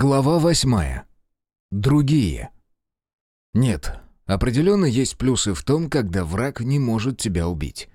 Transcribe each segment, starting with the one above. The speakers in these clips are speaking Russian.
Глава восьмая. Другие. Нет, определенно есть плюсы в том, когда враг не может тебя убить.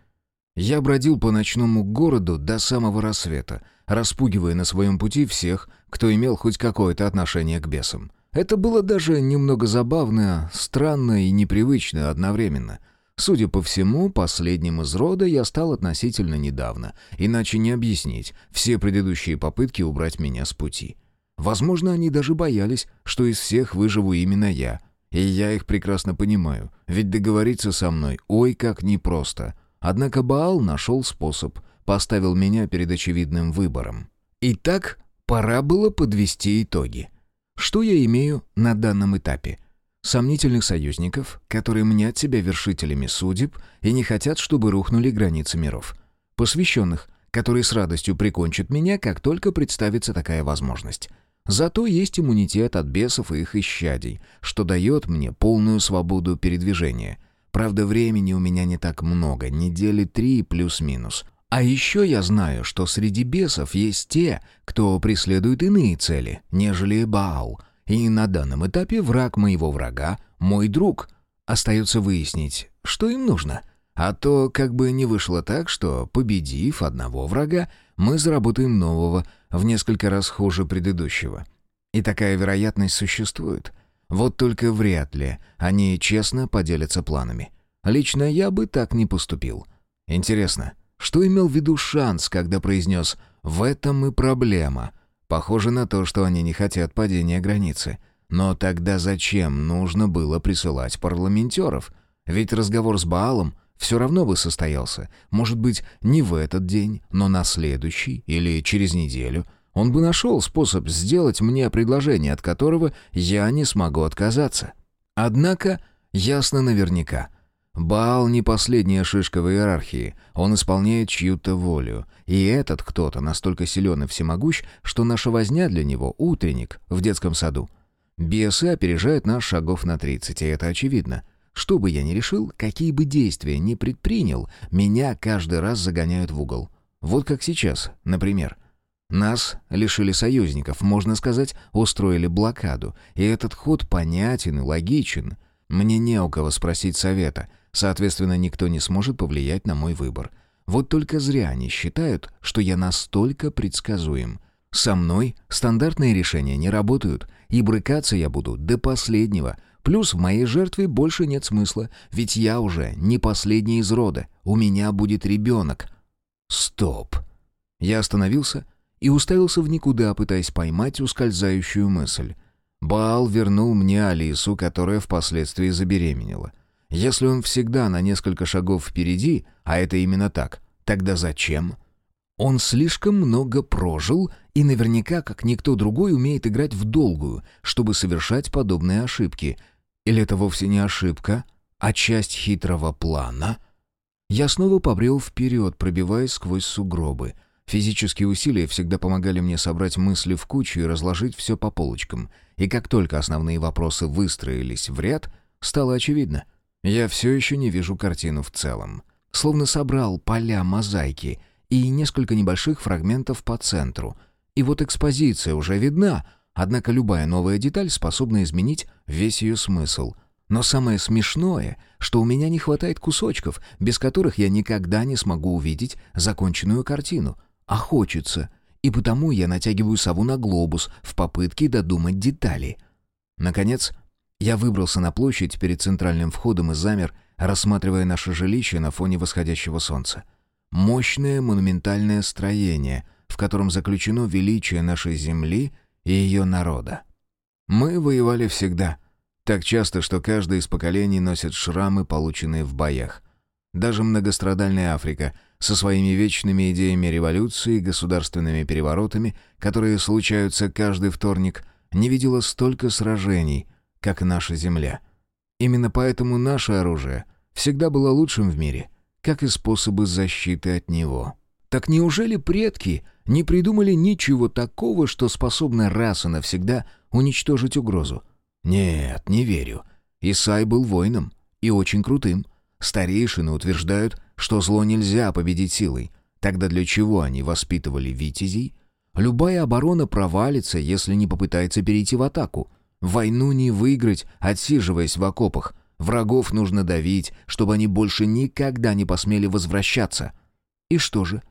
Я бродил по ночному городу до самого рассвета, распугивая на своем пути всех, кто имел хоть какое-то отношение к бесам. Это было даже немного забавно, странно и непривычно одновременно. Судя по всему, последним из рода я стал относительно недавно, иначе не объяснить все предыдущие попытки убрать меня с пути. Возможно, они даже боялись, что из всех выживу именно я. И я их прекрасно понимаю, ведь договориться со мной ой как непросто. Однако Баал нашел способ, поставил меня перед очевидным выбором. Итак, пора было подвести итоги. Что я имею на данном этапе? Сомнительных союзников, которые мнят себя вершителями судеб и не хотят, чтобы рухнули границы миров. Посвященных, которые с радостью прикончат меня, как только представится такая возможность. Зато есть иммунитет от бесов и их исчадий, что дает мне полную свободу передвижения. Правда, времени у меня не так много, недели три плюс-минус. А еще я знаю, что среди бесов есть те, кто преследует иные цели, нежели Баал. И на данном этапе враг моего врага — мой друг. Остается выяснить, что им нужно. А то как бы не вышло так, что, победив одного врага, мы заработаем нового, в несколько раз хуже предыдущего. И такая вероятность существует. Вот только вряд ли они честно поделятся планами. Лично я бы так не поступил. Интересно, что имел в виду шанс, когда произнес «в этом и проблема»? Похоже на то, что они не хотят падения границы. Но тогда зачем нужно было присылать парламентеров? Ведь разговор с Баалом все равно бы состоялся. Может быть, не в этот день, но на следующий или через неделю. Он бы нашел способ сделать мне предложение, от которого я не смогу отказаться. Однако, ясно наверняка, Баал не последняя шишка в иерархии, он исполняет чью-то волю. И этот кто-то настолько силен и всемогущ, что наша возня для него — утренник в детском саду. Бесы опережают нас шагов на 30, и это очевидно. Что бы я ни решил, какие бы действия ни предпринял, меня каждый раз загоняют в угол. Вот как сейчас, например. Нас лишили союзников, можно сказать, устроили блокаду. И этот ход понятен и логичен. Мне не у кого спросить совета, соответственно, никто не сможет повлиять на мой выбор. Вот только зря они считают, что я настолько предсказуем. Со мной стандартные решения не работают, и брыкаться я буду до последнего — Плюс в моей жертве больше нет смысла, ведь я уже не последний из рода, у меня будет ребенок. Стоп. Я остановился и уставился в никуда, пытаясь поймать ускользающую мысль. Баал вернул мне Алису, которая впоследствии забеременела. Если он всегда на несколько шагов впереди, а это именно так, тогда зачем? Он слишком много прожил и наверняка, как никто другой, умеет играть в долгую, чтобы совершать подобные ошибки — или это вовсе не ошибка, а часть хитрого плана? Я снова побрел вперед, пробиваясь сквозь сугробы. Физические усилия всегда помогали мне собрать мысли в кучу и разложить все по полочкам. И как только основные вопросы выстроились в ряд, стало очевидно. Я все еще не вижу картину в целом. Словно собрал поля мозаики и несколько небольших фрагментов по центру. И вот экспозиция уже видна — Однако любая новая деталь способна изменить весь ее смысл. Но самое смешное, что у меня не хватает кусочков, без которых я никогда не смогу увидеть законченную картину. А хочется. И потому я натягиваю сову на глобус в попытке додумать детали. Наконец, я выбрался на площадь перед центральным входом и замер, рассматривая наше жилище на фоне восходящего солнца. Мощное монументальное строение, в котором заключено величие нашей земли — и ее народа. Мы воевали всегда. Так часто, что каждый из поколений носит шрамы, полученные в боях. Даже многострадальная Африка со своими вечными идеями революции и государственными переворотами, которые случаются каждый вторник, не видела столько сражений, как наша земля. Именно поэтому наше оружие всегда было лучшим в мире, как и способы защиты от него. Так неужели предки не придумали ничего такого, что способно раз и навсегда уничтожить угрозу? Нет, не верю. Исай был воином и очень крутым. Старейшины утверждают, что зло нельзя победить силой. Тогда для чего они воспитывали витязей? Любая оборона провалится, если не попытается перейти в атаку. Войну не выиграть, отсиживаясь в окопах. Врагов нужно давить, чтобы они больше никогда не посмели возвращаться. И что же?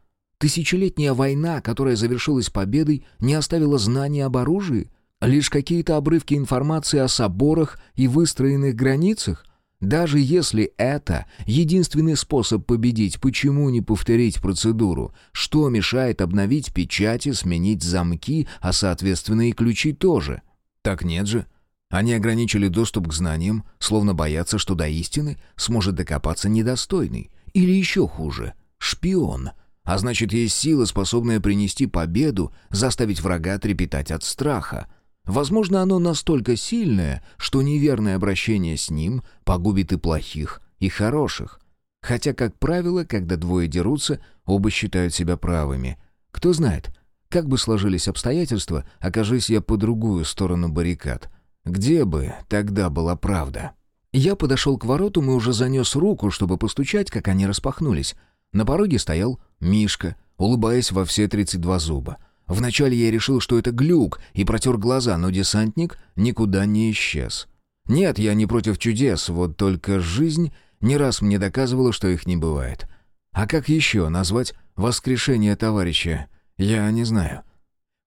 Тысячелетняя война, которая завершилась победой, не оставила знаний об оружии? Лишь какие-то обрывки информации о соборах и выстроенных границах? Даже если это единственный способ победить, почему не повторить процедуру? Что мешает обновить печати, сменить замки, а соответственно и ключи тоже? Так нет же. Они ограничили доступ к знаниям, словно боятся, что до истины сможет докопаться недостойный. Или еще хуже — шпион. А значит, есть сила, способная принести победу, заставить врага трепетать от страха — Возможно, оно настолько сильное, что неверное обращение с ним погубит и плохих, и хороших. Хотя, как правило, когда двое дерутся, оба считают себя правыми. Кто знает, как бы сложились обстоятельства, окажись я по другую сторону баррикад. Где бы тогда была правда? Я подошел к воротам и уже занес руку, чтобы постучать, как они распахнулись. На пороге стоял Мишка, улыбаясь во все тридцать два зуба. Вначале я решил, что это глюк, и протер глаза, но десантник никуда не исчез. Нет, я не против чудес, вот только жизнь не раз мне доказывала, что их не бывает. А как еще назвать воскрешение товарища, я не знаю.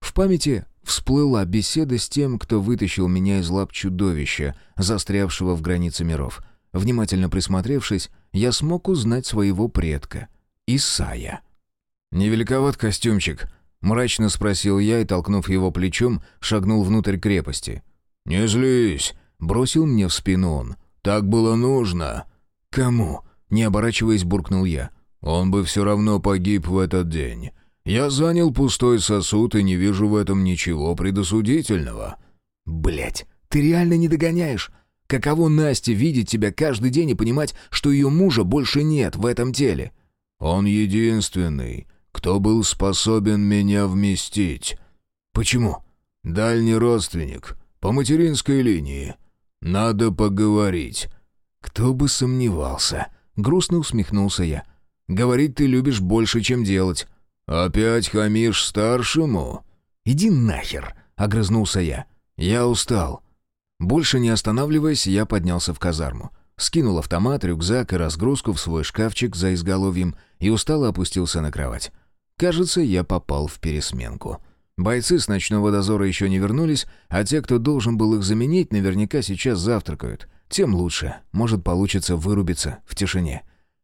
В памяти всплыла беседа с тем, кто вытащил меня из лап чудовища, застрявшего в границе миров. Внимательно присмотревшись, я смог узнать своего предка — Исая. «Невеликоват костюмчик», Мрачно спросил я и, толкнув его плечом, шагнул внутрь крепости. «Не злись!» — бросил мне в спину он. «Так было нужно!» «Кому?» — не оборачиваясь, буркнул я. «Он бы все равно погиб в этот день. Я занял пустой сосуд и не вижу в этом ничего предосудительного». Блять, ты реально не догоняешь? Каково Насте видеть тебя каждый день и понимать, что ее мужа больше нет в этом теле?» «Он единственный, кто был способен меня вместить. Почему? Дальний родственник, по материнской линии. Надо поговорить. Кто бы сомневался. Грустно усмехнулся я. Говорить ты любишь больше, чем делать. Опять хамишь старшему? Иди нахер, огрызнулся я. Я устал. Больше не останавливаясь, я поднялся в казарму. Скинул автомат, рюкзак и разгрузку в свой шкафчик за изголовьем и устало опустился на кровать. Кажется, я попал в пересменку. Бойцы с ночного дозора еще не вернулись, а те, кто должен был их заменить, наверняка сейчас завтракают. Тем лучше. Может, получится вырубиться в тишине.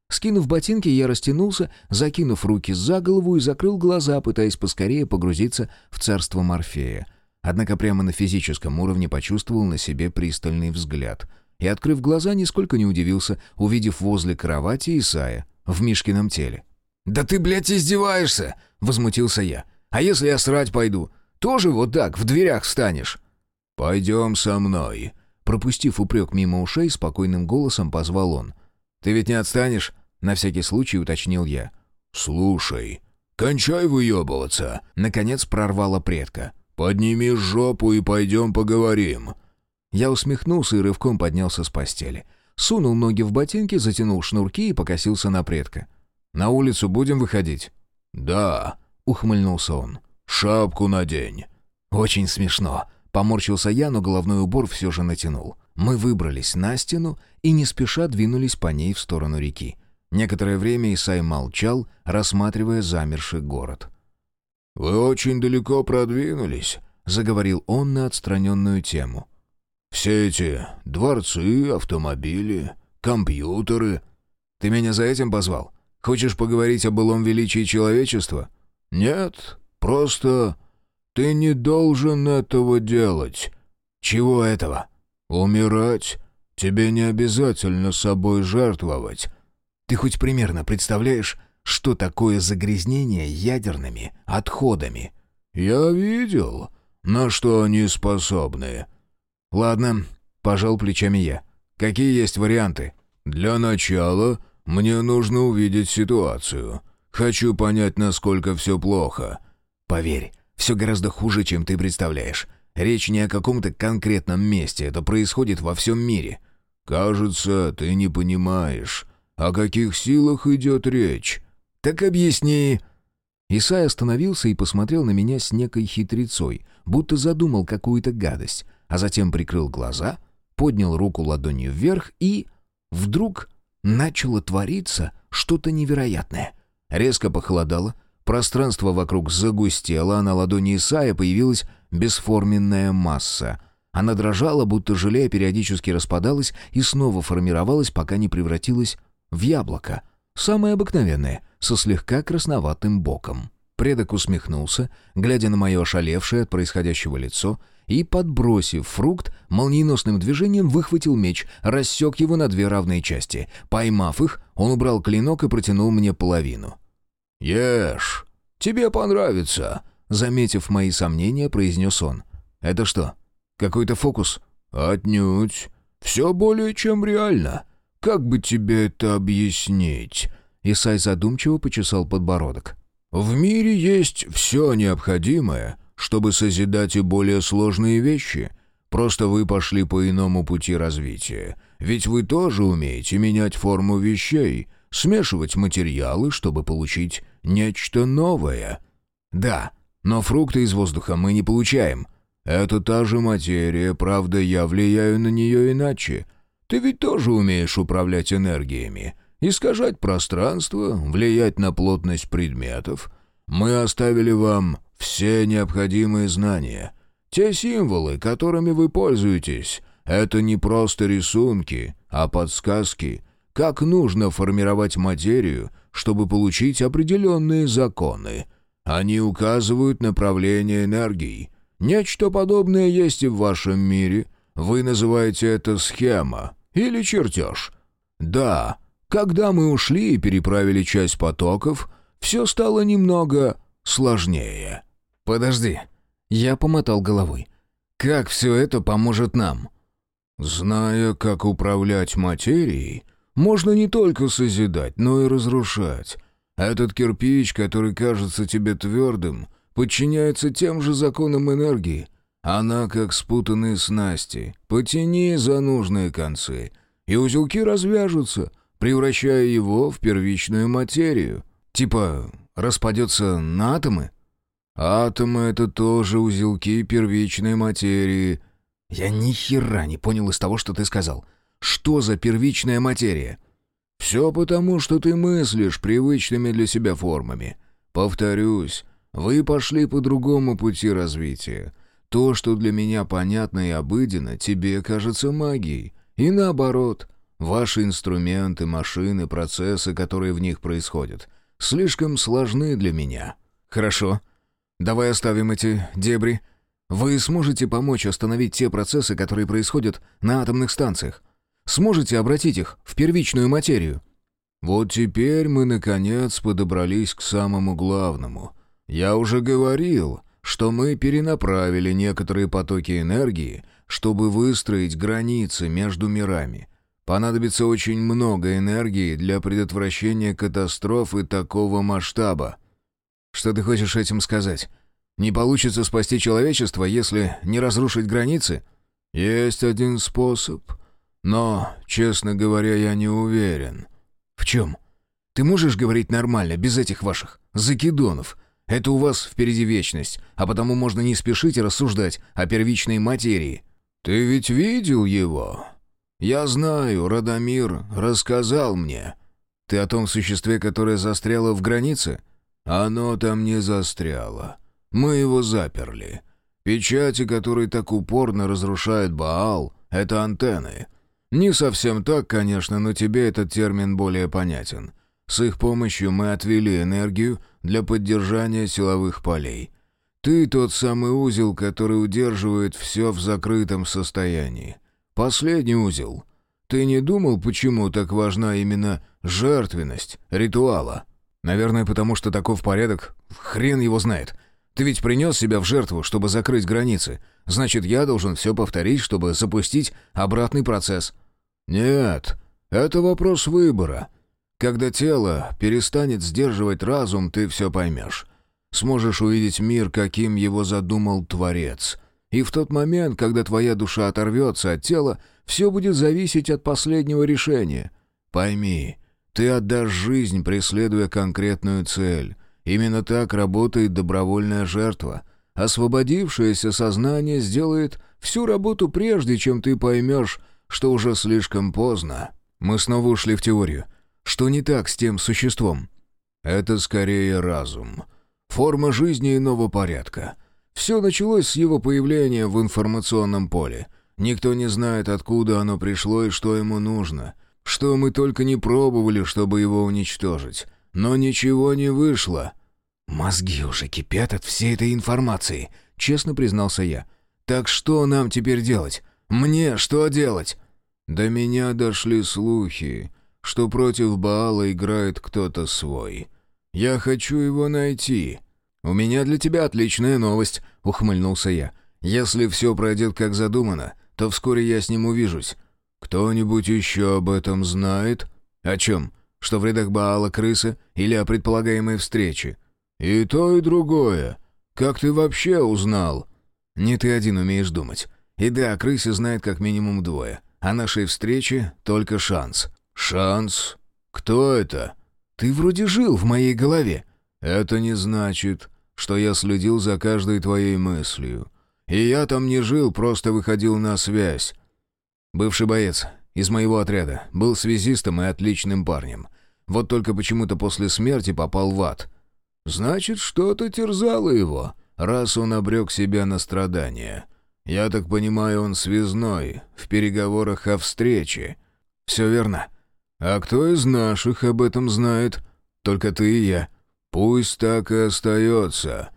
Скинув ботинки, я растянулся, закинув руки за голову и закрыл глаза, пытаясь поскорее погрузиться в царство Морфея. Однако прямо на физическом уровне почувствовал на себе пристальный взгляд. И, открыв глаза, нисколько не удивился, увидев возле кровати Исая в Мишкином теле. «Да ты, блядь, издеваешься!» — возмутился я. «А если я срать пойду? Тоже вот так, в дверях встанешь?» «Пойдем со мной», — пропустив упрек мимо ушей, спокойным голосом позвал он. «Ты ведь не отстанешь?» — на всякий случай уточнил я. «Слушай, кончай выебываться!» — наконец прорвала предка. «Подними жопу и пойдем поговорим». Я усмехнулся и рывком поднялся с постели. Сунул ноги в ботинки, затянул шнурки и покосился на предка. На улицу будем выходить?» «Да», — ухмыльнулся он. «Шапку надень». «Очень смешно», — поморщился я, но головной убор все же натянул. Мы выбрались на стену и не спеша двинулись по ней в сторону реки. Некоторое время Исай молчал, рассматривая замерший город. «Вы очень далеко продвинулись», — заговорил он на отстраненную тему. «Все эти дворцы, автомобили, компьютеры...» «Ты меня за этим позвал?» Хочешь поговорить о былом величии человечества?» «Нет, просто ты не должен этого делать». «Чего этого?» «Умирать. Тебе не обязательно собой жертвовать». «Ты хоть примерно представляешь, что такое загрязнение ядерными отходами?» «Я видел, на что они способны». «Ладно», — пожал плечами я. «Какие есть варианты?» «Для начала «Мне нужно увидеть ситуацию. Хочу понять, насколько все плохо». «Поверь, все гораздо хуже, чем ты представляешь. Речь не о каком-то конкретном месте, это происходит во всем мире». «Кажется, ты не понимаешь, о каких силах идет речь». «Так объясни». Исай остановился и посмотрел на меня с некой хитрецой, будто задумал какую-то гадость, а затем прикрыл глаза, поднял руку ладонью вверх и... Вдруг начало твориться что-то невероятное. Резко похолодало, пространство вокруг загустело, а на ладони Исая появилась бесформенная масса. Она дрожала, будто желе периодически распадалась и снова формировалась, пока не превратилась в яблоко. Самое обыкновенное, со слегка красноватым боком. Предок усмехнулся, глядя на мое ошалевшее от происходящего лицо, и, подбросив фрукт, молниеносным движением выхватил меч, рассек его на две равные части. Поймав их, он убрал клинок и протянул мне половину. «Ешь! Тебе понравится!» Заметив мои сомнения, произнес он. «Это что, какой-то фокус?» «Отнюдь. Все более чем реально. Как бы тебе это объяснить?» Исай задумчиво почесал подбородок. «В мире есть все необходимое, чтобы созидать и более сложные вещи. Просто вы пошли по иному пути развития. Ведь вы тоже умеете менять форму вещей, смешивать материалы, чтобы получить нечто новое. Да, но фрукты из воздуха мы не получаем. Это та же материя, правда, я влияю на нее иначе. Ты ведь тоже умеешь управлять энергиями, искажать пространство, влиять на плотность предметов. Мы оставили вам все необходимые знания. Те символы, которыми вы пользуетесь, это не просто рисунки, а подсказки, как нужно формировать материю, чтобы получить определенные законы. Они указывают направление энергии. Нечто подобное есть и в вашем мире. Вы называете это схема или чертеж. Да, когда мы ушли и переправили часть потоков, все стало немного сложнее. Подожди. Я помотал головой. Как все это поможет нам? Зная, как управлять материей, можно не только созидать, но и разрушать. Этот кирпич, который кажется тебе твердым, подчиняется тем же законам энергии. Она как спутанные снасти. Потяни за нужные концы, и узелки развяжутся, превращая его в первичную материю. Типа распадется на атомы? Атомы — это тоже узелки первичной материи. Я ни хера не понял из того, что ты сказал. Что за первичная материя? Все потому, что ты мыслишь привычными для себя формами. Повторюсь, вы пошли по другому пути развития. То, что для меня понятно и обыденно, тебе кажется магией. И наоборот, ваши инструменты, машины, процессы, которые в них происходят, слишком сложны для меня. Хорошо. Давай оставим эти дебри. Вы сможете помочь остановить те процессы, которые происходят на атомных станциях? Сможете обратить их в первичную материю?» «Вот теперь мы, наконец, подобрались к самому главному. Я уже говорил, что мы перенаправили некоторые потоки энергии, чтобы выстроить границы между мирами. Понадобится очень много энергии для предотвращения катастрофы такого масштаба». «Что ты хочешь этим сказать? Не получится спасти человечество, если не разрушить границы?» «Есть один способ», но, честно говоря, я не уверен. В чем? Ты можешь говорить нормально, без этих ваших закидонов? Это у вас впереди вечность, а потому можно не спешить и рассуждать о первичной материи. Ты ведь видел его? Я знаю, Радомир рассказал мне. Ты о том существе, которое застряло в границе? Оно там не застряло. Мы его заперли. Печати, которые так упорно разрушает Баал, — это антенны. Не совсем так, конечно, но тебе этот термин более понятен. С их помощью мы отвели энергию для поддержания силовых полей. Ты тот самый узел, который удерживает все в закрытом состоянии. Последний узел. Ты не думал, почему так важна именно жертвенность ритуала? Наверное, потому что таков порядок. Хрен его знает. Ты ведь принес себя в жертву, чтобы закрыть границы. Значит, я должен все повторить, чтобы запустить обратный процесс. «Нет, это вопрос выбора. Когда тело перестанет сдерживать разум, ты все поймешь. Сможешь увидеть мир, каким его задумал Творец. И в тот момент, когда твоя душа оторвется от тела, все будет зависеть от последнего решения. Пойми, ты отдашь жизнь, преследуя конкретную цель. Именно так работает добровольная жертва. Освободившееся сознание сделает всю работу прежде, чем ты поймешь, что уже слишком поздно. Мы снова ушли в теорию. Что не так с тем существом? Это скорее разум. Форма жизни иного порядка. Все началось с его появления в информационном поле. Никто не знает, откуда оно пришло и что ему нужно. Что мы только не пробовали, чтобы его уничтожить. Но ничего не вышло. «Мозги уже кипят от всей этой информации», — честно признался я. «Так что нам теперь делать? Мне что делать?» До меня дошли слухи, что против Баала играет кто-то свой. Я хочу его найти. «У меня для тебя отличная новость», — ухмыльнулся я. «Если все пройдет как задумано, то вскоре я с ним увижусь. Кто-нибудь еще об этом знает? О чем? Что в рядах Баала крыса или о предполагаемой встрече? И то, и другое. Как ты вообще узнал?» «Не ты один умеешь думать. И да, крысе знает как минимум двое. О нашей встрече только шанс». «Шанс? Кто это?» «Ты вроде жил в моей голове». «Это не значит, что я следил за каждой твоей мыслью. И я там не жил, просто выходил на связь. Бывший боец из моего отряда, был связистом и отличным парнем. Вот только почему-то после смерти попал в ад. Значит, что-то терзало его, раз он обрек себя на страдания. Я так понимаю, он связной, в переговорах о встрече. Все верно. А кто из наших об этом знает? Только ты и я. Пусть так и остается.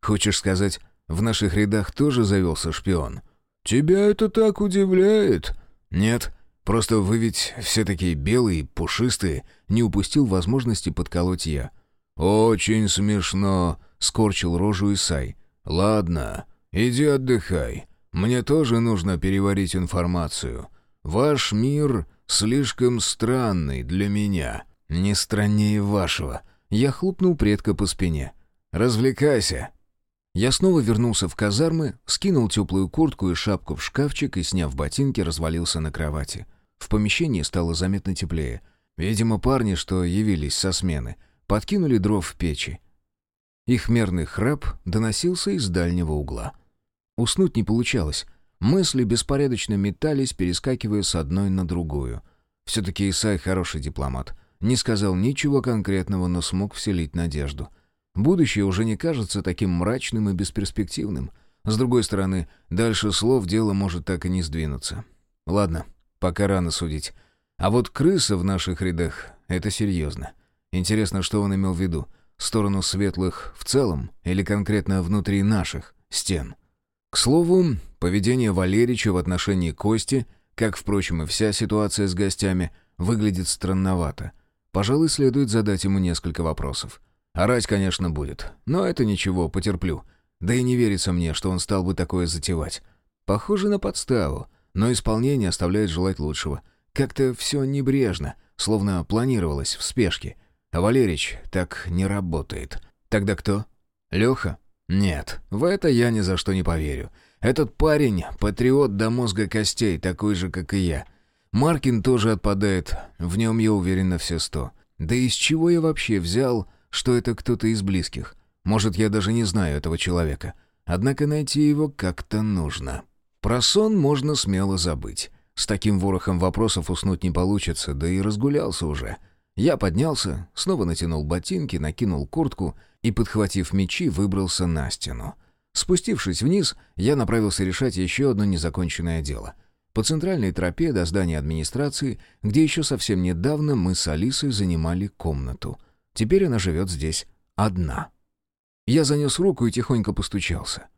Хочешь сказать, в наших рядах тоже завелся шпион? Тебя это так удивляет? Нет, просто вы ведь все такие белые, пушистые. Не упустил возможности подколоть я. Очень смешно, скорчил рожу Исай. Ладно, иди отдыхай. Мне тоже нужно переварить информацию. Ваш мир слишком странный для меня. Не страннее вашего. Я хлопнул предка по спине. «Развлекайся!» Я снова вернулся в казармы, скинул теплую куртку и шапку в шкафчик и, сняв ботинки, развалился на кровати. В помещении стало заметно теплее. Видимо, парни, что явились со смены, подкинули дров в печи. Их мерный храп доносился из дальнего угла. Уснуть не получалось. Мысли беспорядочно метались, перескакивая с одной на другую. Все-таки Исай хороший дипломат. Не сказал ничего конкретного, но смог вселить надежду. Будущее уже не кажется таким мрачным и бесперспективным. С другой стороны, дальше слов дело может так и не сдвинуться. Ладно, пока рано судить. А вот крыса в наших рядах — это серьезно. Интересно, что он имел в виду? Сторону светлых в целом или конкретно внутри наших стен? К слову, поведение Валерича в отношении Кости, как, впрочем, и вся ситуация с гостями, выглядит странновато. Пожалуй, следует задать ему несколько вопросов. Орать, конечно, будет, но это ничего, потерплю. Да и не верится мне, что он стал бы такое затевать. Похоже на подставу, но исполнение оставляет желать лучшего. Как-то все небрежно, словно планировалось в спешке. А Валерич так не работает. Тогда кто? Леха? Нет, в это я ни за что не поверю. Этот парень — патриот до мозга костей, такой же, как и я. Маркин тоже отпадает, в нем я уверен на все сто. Да из чего я вообще взял, что это кто-то из близких? Может, я даже не знаю этого человека. Однако найти его как-то нужно. Про сон можно смело забыть. С таким ворохом вопросов уснуть не получится, да и разгулялся уже. Я поднялся, снова натянул ботинки, накинул куртку и, подхватив мечи, выбрался на стену. Спустившись вниз, я направился решать еще одно незаконченное дело. По центральной тропе до здания администрации, где еще совсем недавно мы с Алисой занимали комнату. Теперь она живет здесь одна. Я занес руку и тихонько постучался.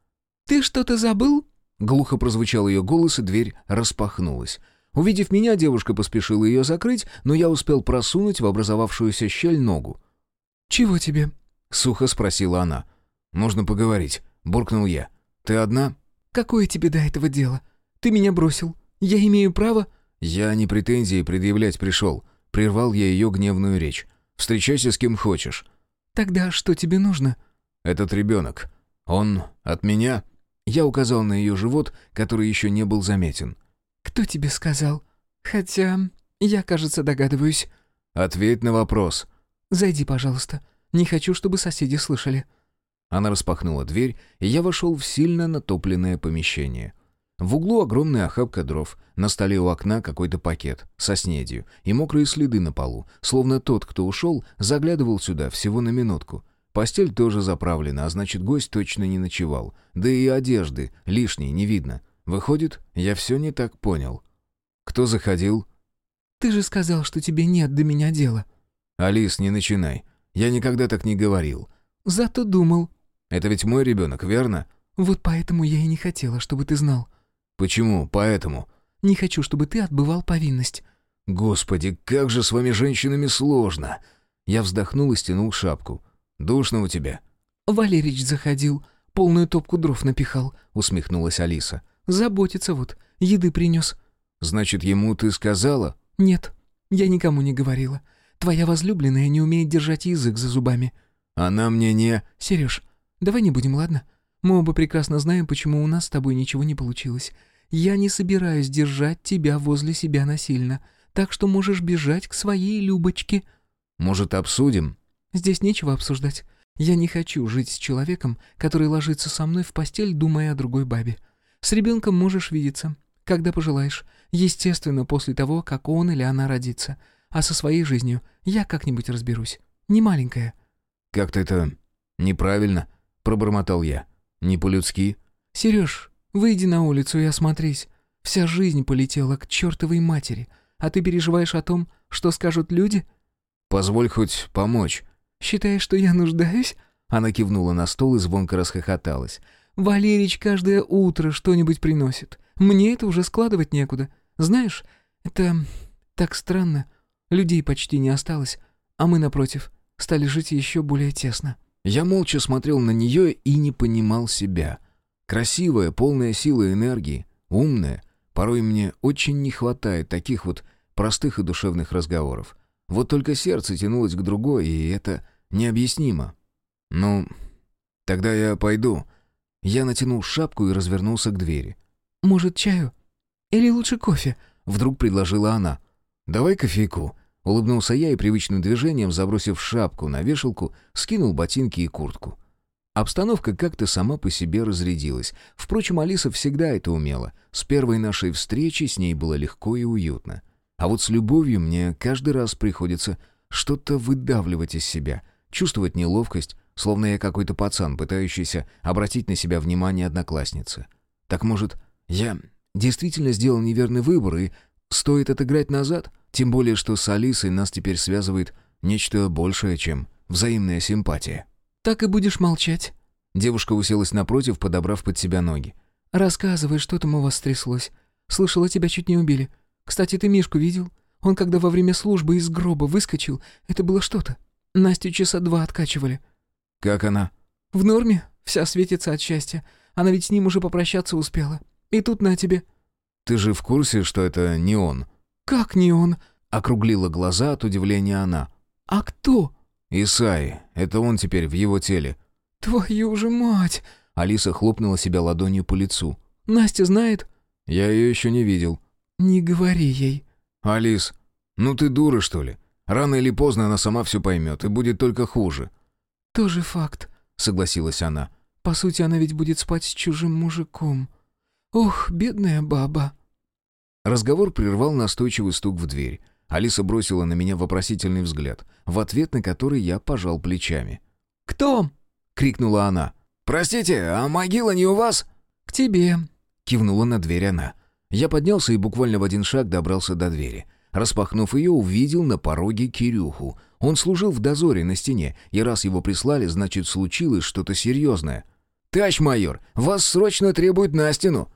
«Ты что-то забыл?» Глухо прозвучал ее голос, и дверь распахнулась. Увидев меня, девушка поспешила ее закрыть, но я успел просунуть в образовавшуюся щель ногу. «Чего тебе?» — сухо спросила она. «Нужно поговорить», — буркнул я. «Ты одна?» «Какое тебе до этого дело? Ты меня бросил. Я имею право...» «Я не претензии предъявлять пришел», — прервал я ее гневную речь. «Встречайся с кем хочешь». «Тогда что тебе нужно?» «Этот ребенок. Он от меня?» Я указал на ее живот, который еще не был заметен. «Кто тебе сказал? Хотя, я, кажется, догадываюсь». «Ответь на вопрос». «Зайди, пожалуйста. Не хочу, чтобы соседи слышали». Она распахнула дверь, и я вошел в сильно натопленное помещение. В углу огромная охапка дров, на столе у окна какой-то пакет со снедью и мокрые следы на полу, словно тот, кто ушел, заглядывал сюда всего на минутку. Постель тоже заправлена, а значит, гость точно не ночевал. Да и одежды лишней не видно. Выходит, я все не так понял. Кто заходил? «Ты же сказал, что тебе нет до меня дела». «Алис, не начинай. Я никогда так не говорил». «Зато думал». «Это ведь мой ребенок, верно?» «Вот поэтому я и не хотела, чтобы ты знал». «Почему поэтому?» «Не хочу, чтобы ты отбывал повинность». «Господи, как же с вами женщинами сложно!» Я вздохнул и стянул шапку. «Душно у тебя». «Валерич заходил, полную топку дров напихал», — усмехнулась Алиса. «Заботится вот, еды принес». «Значит, ему ты сказала?» «Нет, я никому не говорила. Твоя возлюбленная не умеет держать язык за зубами». «Она мне не...» «Сереж, давай не будем, ладно? Мы оба прекрасно знаем, почему у нас с тобой ничего не получилось. Я не собираюсь держать тебя возле себя насильно, так что можешь бежать к своей Любочке». «Может, обсудим?» «Здесь нечего обсуждать. Я не хочу жить с человеком, который ложится со мной в постель, думая о другой бабе. С ребенком можешь видеться, когда пожелаешь. Естественно, после того, как он или она родится. А со своей жизнью я как-нибудь разберусь. Не маленькая». «Как-то это неправильно», — пробормотал я. «Не по-людски». «Сереж, выйди на улицу и осмотрись. Вся жизнь полетела к чертовой матери. А ты переживаешь о том, что скажут люди?» «Позволь хоть помочь». «Считаешь, что я нуждаюсь?» Она кивнула на стол и звонко расхохоталась. «Валерич каждое утро что-нибудь приносит. Мне это уже складывать некуда. Знаешь, это так странно. Людей почти не осталось, а мы, напротив, стали жить еще более тесно». Я молча смотрел на нее и не понимал себя. Красивая, полная силы и энергии, умная. Порой мне очень не хватает таких вот простых и душевных разговоров. Вот только сердце тянулось к другой, и это необъяснимо. «Ну, тогда я пойду». Я натянул шапку и развернулся к двери. «Может, чаю? Или лучше кофе?» — вдруг предложила она. «Давай кофейку». Улыбнулся я и привычным движением, забросив шапку на вешалку, скинул ботинки и куртку. Обстановка как-то сама по себе разрядилась. Впрочем, Алиса всегда это умела. С первой нашей встречи с ней было легко и уютно. А вот с любовью мне каждый раз приходится что-то выдавливать из себя, чувствовать неловкость, словно я какой-то пацан, пытающийся обратить на себя внимание одноклассницы. Так может, я действительно сделал неверный выбор и стоит отыграть назад? Тем более, что с Алисой нас теперь связывает нечто большее, чем взаимная симпатия. «Так и будешь молчать?» Девушка уселась напротив, подобрав под себя ноги. «Рассказывай, что там у вас стряслось. Слышала, тебя чуть не убили. Кстати, ты Мишку видел? Он когда во время службы из гроба выскочил, это было что-то. Настю часа два откачивали». «Как она?» «В норме. Вся светится от счастья. Она ведь с ним уже попрощаться успела. И тут на тебе». «Ты же в курсе, что это не он?» «Как не он?» — округлила глаза от удивления она. «А кто?» «Исай. Это он теперь в его теле». «Твою же мать!» Алиса хлопнула себя ладонью по лицу. «Настя знает?» «Я ее еще не видел». «Не говори ей». «Алис, ну ты дура, что ли? Рано или поздно она сама все поймет, и будет только хуже». «Тоже факт», — согласилась она. «По сути, она ведь будет спать с чужим мужиком. Ох, бедная баба». Разговор прервал настойчивый стук в дверь. Алиса бросила на меня вопросительный взгляд, в ответ на который я пожал плечами. «Кто?» — крикнула она. «Простите, а могила не у вас?» «К тебе», — кивнула на дверь она. Я поднялся и буквально в один шаг добрался до двери. Распахнув ее, увидел на пороге Кирюху. Он служил в дозоре на стене, и раз его прислали, значит, случилось что-то серьезное. «Тач, майор, вас срочно требуют на стену!»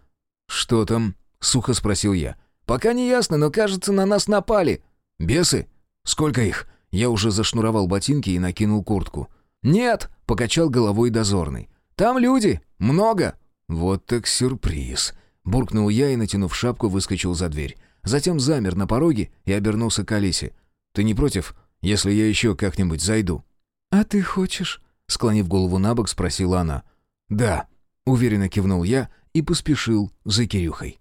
«Что там?» — сухо спросил я. «Пока не ясно, но, кажется, на нас напали». «Бесы? Сколько их?» Я уже зашнуровал ботинки и накинул куртку. «Нет», — покачал головой дозорный. «Там люди. Много». «Вот так сюрприз», — буркнул я и, натянув шапку, выскочил за дверь. Затем замер на пороге и обернулся к Алисе. «Ты не против, если я еще как-нибудь зайду?» «А ты хочешь?» — склонив голову на бок, спросила она. «Да», — уверенно кивнул я и поспешил за Кирюхой.